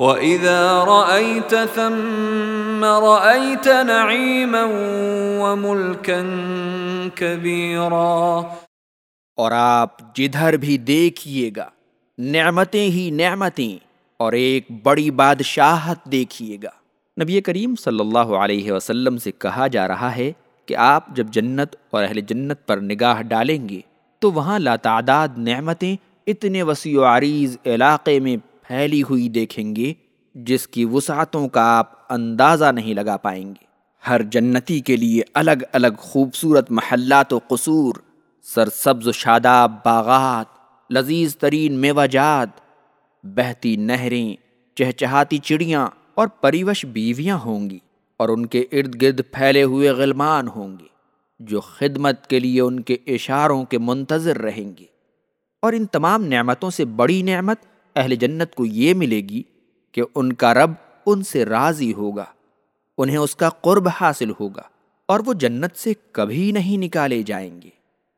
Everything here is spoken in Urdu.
وَإِذَا رَأَيْتَ ثَمَّ رَأَيْتَ نَعِيمًا وَمُلْكًا كَبِيرًا اور آپ جدھر بھی دیکھیے گا نعمتیں ہی نعمتیں اور ایک بڑی بادشاہت دیکھیے گا۔ نبی کریم صلی اللہ علیہ وسلم سے کہا جا رہا ہے کہ آپ جب جنت اور اہل جنت پر نگاہ ڈالیں گے تو وہاں لاتعداد نعمتیں اتنے وسیع و عریض علاقے میں پھیلی ہوئی دیکھیں گے، جس کی وسعتوں کا آپ اندازہ نہیں لگا پائیں گے۔ ہر جنتی کے لیے الگ الگ خوبصورت محلات و قصور، سرسبز و شاداب، باغات، لذیذ ترین میوہ جات، بہتی نہریں، چہچہاتی چڑیاں اور پریوش بیویاں ہوں گی اور ان کے ارد گرد پھیلے ہوئے غلمان ہوں گے، جو خدمت کے لیے ان کے اشاروں کے منتظر رہیں گے۔ اور ان تمام نعمتوں سے بڑی نعمت اہل جنت کو یہ ملے گی کہ ان کا رب ان سے راضی ہوگا، انہیں اس کا قرب حاصل ہوگا اور وہ جنت سے کبھی نہیں نکالے جائیں گے۔